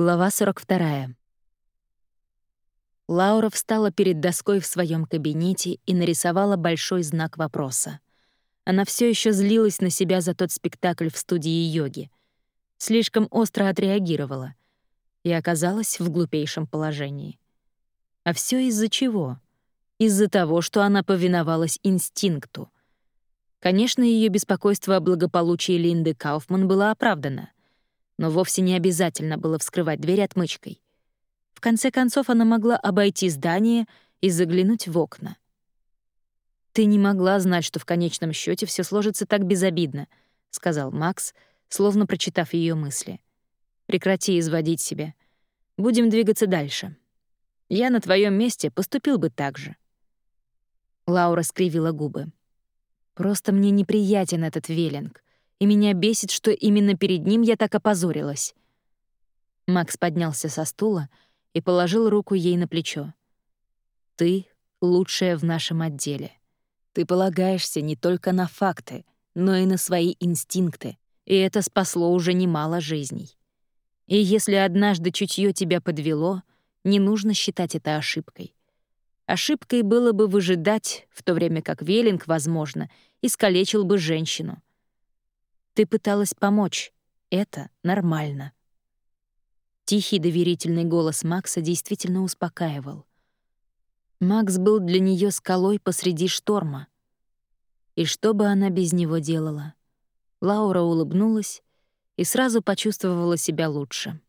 Глава 42. Лаура встала перед доской в своем кабинете и нарисовала большой знак вопроса. Она все еще злилась на себя за тот спектакль в студии йоги. Слишком остро отреагировала и оказалась в глупейшем положении. А все из-за чего? Из-за того, что она повиновалась инстинкту. Конечно, ее беспокойство о благополучии Линды Кауфман было оправдано — но вовсе не обязательно было вскрывать дверь отмычкой. В конце концов, она могла обойти здание и заглянуть в окна. «Ты не могла знать, что в конечном счете все сложится так безобидно», — сказал Макс, словно прочитав ее мысли. «Прекрати изводить себя. Будем двигаться дальше. Я на твоем месте поступил бы так же». Лаура скривила губы. «Просто мне неприятен этот веллинг и меня бесит, что именно перед ним я так опозорилась. Макс поднялся со стула и положил руку ей на плечо. «Ты лучшая в нашем отделе. Ты полагаешься не только на факты, но и на свои инстинкты, и это спасло уже немало жизней. И если однажды чутье тебя подвело, не нужно считать это ошибкой. Ошибкой было бы выжидать, в то время как Веллинг, возможно, искалечил бы женщину — ты пыталась помочь. Это нормально. Тихий доверительный голос Макса действительно успокаивал. Макс был для нее скалой посреди шторма. И что бы она без него делала? Лаура улыбнулась и сразу почувствовала себя лучше.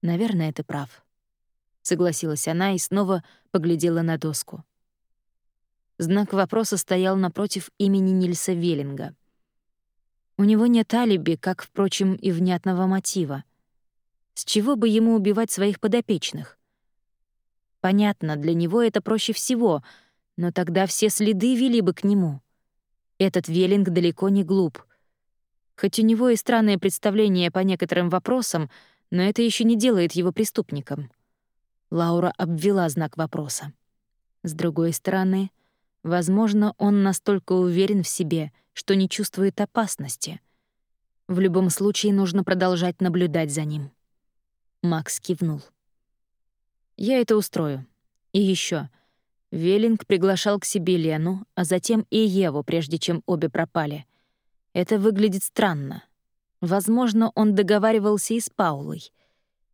«Наверное, ты прав», — согласилась она и снова поглядела на доску. Знак вопроса стоял напротив имени Нильса Веллинга. У него нет алиби, как, впрочем, и внятного мотива. С чего бы ему убивать своих подопечных? Понятно, для него это проще всего, но тогда все следы вели бы к нему. Этот Веллинг далеко не глуп. Хоть у него и странное представление по некоторым вопросам, но это еще не делает его преступником. Лаура обвела знак вопроса. С другой стороны, возможно, он настолько уверен в себе, что не чувствует опасности. В любом случае нужно продолжать наблюдать за ним. Макс кивнул. «Я это устрою. И еще. Веллинг приглашал к себе Лену, а затем и Еву, прежде чем обе пропали. Это выглядит странно. Возможно, он договаривался и с Паулой.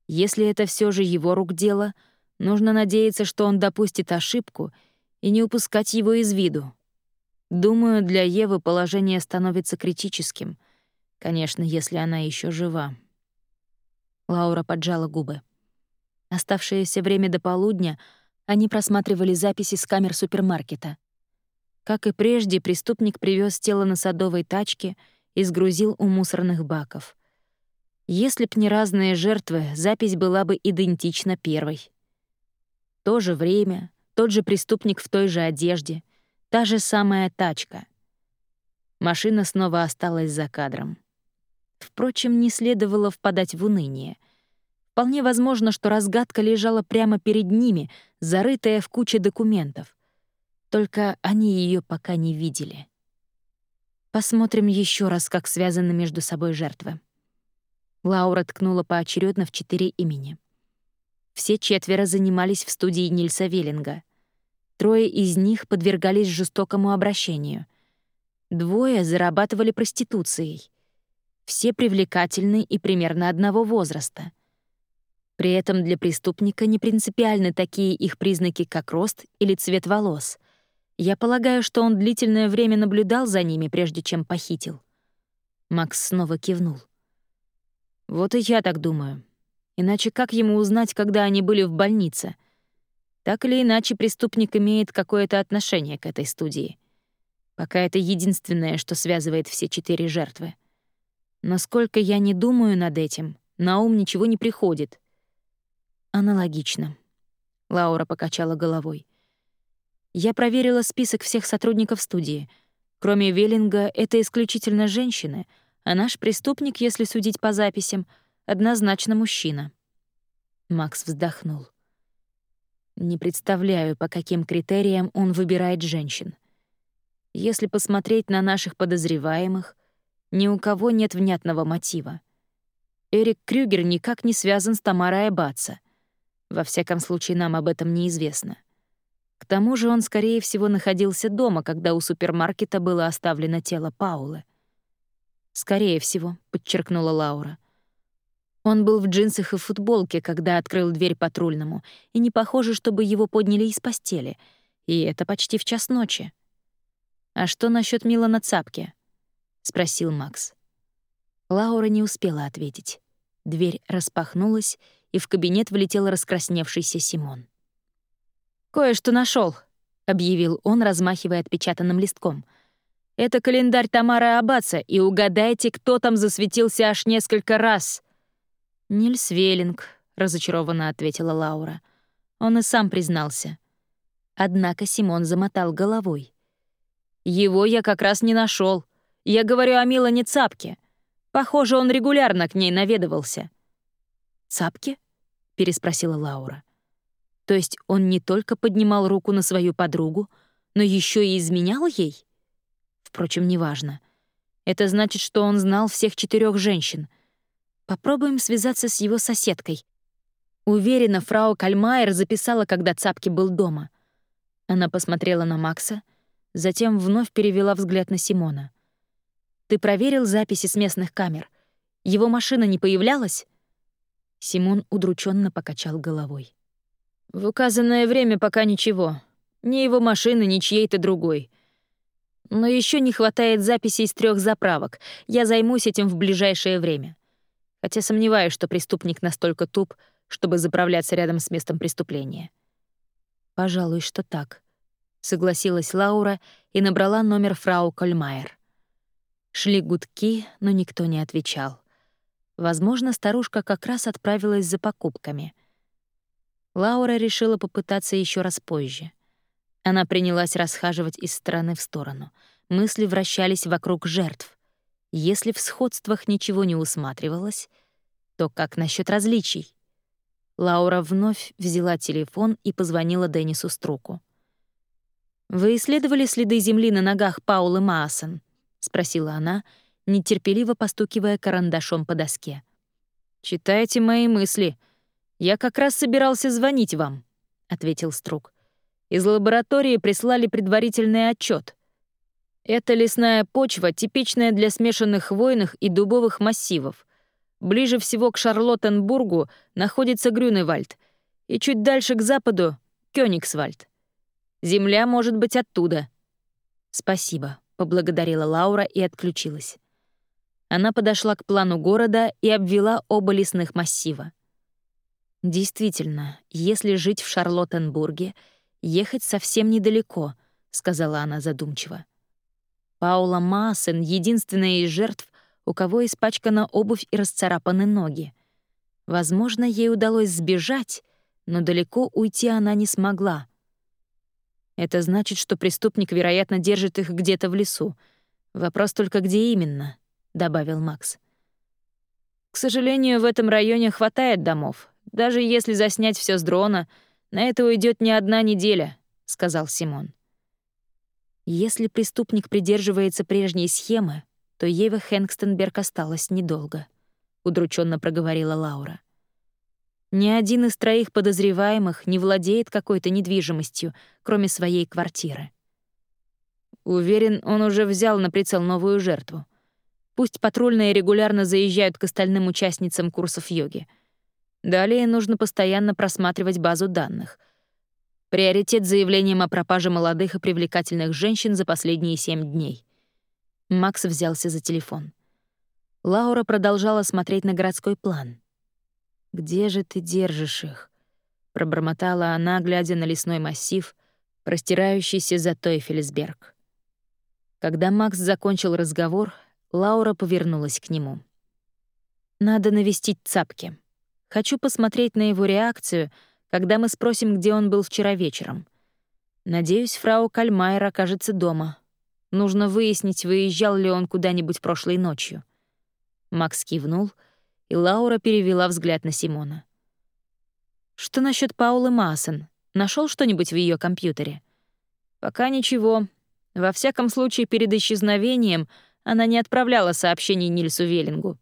Если это все же его рук дело, нужно надеяться, что он допустит ошибку и не упускать его из виду. Думаю, для Евы положение становится критическим. Конечно, если она еще жива. Лаура поджала губы. Оставшееся время до полудня они просматривали записи с камер супермаркета. Как и прежде, преступник привез тело на садовой тачке и сгрузил у мусорных баков. Если б не разные жертвы, запись была бы идентична первой. То же время, тот же преступник в той же одежде — Та же самая тачка. Машина снова осталась за кадром. Впрочем, не следовало впадать в уныние. Вполне возможно, что разгадка лежала прямо перед ними, зарытая в куче документов. Только они ее пока не видели. Посмотрим еще раз, как связаны между собой жертвы. Лаура ткнула поочередно в четыре имени. Все четверо занимались в студии Нильса Веллинга. Трое из них подвергались жестокому обращению. Двое зарабатывали проституцией. Все привлекательны и примерно одного возраста. При этом для преступника не принципиальны такие их признаки, как рост или цвет волос. Я полагаю, что он длительное время наблюдал за ними, прежде чем похитил. Макс снова кивнул. Вот и я так думаю. Иначе как ему узнать, когда они были в больнице — так или иначе, преступник имеет какое-то отношение к этой студии. Пока это единственное, что связывает все четыре жертвы. Но сколько я не думаю над этим, на ум ничего не приходит. Аналогично. Лаура покачала головой. Я проверила список всех сотрудников студии. Кроме Веллинга, это исключительно женщины, а наш преступник, если судить по записям, однозначно мужчина. Макс вздохнул. Не представляю, по каким критериям он выбирает женщин. Если посмотреть на наших подозреваемых, ни у кого нет внятного мотива. Эрик Крюгер никак не связан с Тамарой Абаца. Во всяком случае, нам об этом неизвестно. К тому же он, скорее всего, находился дома, когда у супермаркета было оставлено тело Паулы. «Скорее всего», — подчеркнула Лаура. Он был в джинсах и футболке, когда открыл дверь патрульному, и не похоже, чтобы его подняли из постели. И это почти в час ночи. «А что насчет Милана Цапки?» — спросил Макс. Лаура не успела ответить. Дверь распахнулась, и в кабинет влетел раскрасневшийся Симон. «Кое-что нашел, объявил он, размахивая отпечатанным листком. «Это календарь Тамара Абаца, и угадайте, кто там засветился аж несколько раз». «Нильс Веллинг», — разочарованно ответила Лаура. Он и сам признался. Однако Симон замотал головой. «Его я как раз не нашел. Я говорю о Милане Цапке. Похоже, он регулярно к ней наведывался». «Цапке?» — переспросила Лаура. «То есть он не только поднимал руку на свою подругу, но еще и изменял ей?» Впрочем, неважно. Это значит, что он знал всех четырех женщин. Попробуем связаться с его соседкой. Уверена, фрау Кальмайер записала, когда Цапки был дома. Она посмотрела на Макса, затем вновь перевела взгляд на Симона. Ты проверил записи с местных камер? Его машина не появлялась?» Симон удрученно покачал головой. «В указанное время пока ничего. Ни его машины, ни чьей-то другой. Но еще не хватает записей с трех заправок. Я займусь этим в ближайшее время. Хотя сомневаюсь, что преступник настолько туп, чтобы заправляться рядом с местом преступления». «Пожалуй, что так», — согласилась Лаура и набрала номер фрау Кольмайер. Шли гудки, но никто не отвечал. Возможно, старушка как раз отправилась за покупками. Лаура решила попытаться еще раз позже. Она принялась расхаживать из стороны в сторону. Мысли вращались вокруг жертв. Если в сходствах ничего не усматривалось, то как насчет различий? Лаура вновь взяла телефон и позвонила Деннису Струку. «Вы исследовали следы земли на ногах Паулы Маасон?» спросила она, нетерпеливо постукивая карандашом по доске. «Читайте мои мысли. Я как раз собирался звонить вам», — ответил Струк. «Из лаборатории прислали предварительный отчет. Это лесная почва, типичная для смешанных хвойных и дубовых массивов. Ближе всего к Шарлоттенбургу находится Грюневальд, и чуть дальше к западу — Кёнигсвальд. Земля может быть оттуда». «Спасибо», — поблагодарила Лаура и отключилась. Она подошла к плану города и обвела оба лесных массива. «Действительно, если жить в Шарлоттенбурге, ехать совсем недалеко», — сказала она задумчиво. Паула Массен — единственная из жертв, у кого испачкана обувь и расцарапаны ноги. Возможно, ей удалось сбежать, но далеко уйти она не смогла — это значит, что преступник, вероятно, держит их где-то в лесу. Вопрос только, где именно, — добавил Макс. К сожалению, в этом районе хватает домов. Даже если заснять все с дрона, на это уйдет не одна неделя, — сказал Симон. Если преступник придерживается прежней схемы, то Ева Хэнкстенберг осталась недолго, — удрученно проговорила Лаура. Ни один из троих подозреваемых не владеет какой-то недвижимостью, кроме своей квартиры. Уверен, он уже взял на прицел новую жертву. Пусть патрульные регулярно заезжают к остальным участницам курсов йоги. Далее нужно постоянно просматривать базу данных. Приоритет заявлением о пропаже молодых и привлекательных женщин за последние семь дней. Макс взялся за телефон. Лаура продолжала смотреть на городской план — «Где же ты держишь их?» — пробормотала она, глядя на лесной массив, простирающийся за Тойфельсберг. Когда Макс закончил разговор, Лаура повернулась к нему. «Надо навестить Цапки. Хочу посмотреть на его реакцию, когда мы спросим, где он был вчера вечером. Надеюсь, фрау Кальмайер окажется дома. Нужно выяснить, выезжал ли он куда-нибудь прошлой ночью». Макс кивнул — и Лаура перевела взгляд на Симона. «Что насчет Паулы Масон? Нашел что-нибудь в ее компьютере?» «Пока ничего. Во всяком случае, перед исчезновением она не отправляла сообщений Нильсу Веллингу».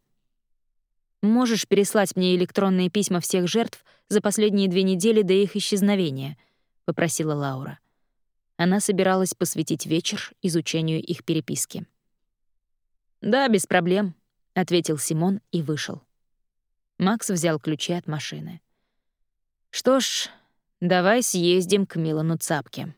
Можешь переслать мне электронные письма всех жертв за последние две недели до их исчезновения?» — попросила Лаура. Она собиралась посвятить вечер изучению их переписки. «Да, без проблем», — ответил Симон и вышел. Макс взял ключи от машины. «Что ж, давай съездим к Милану Цапке».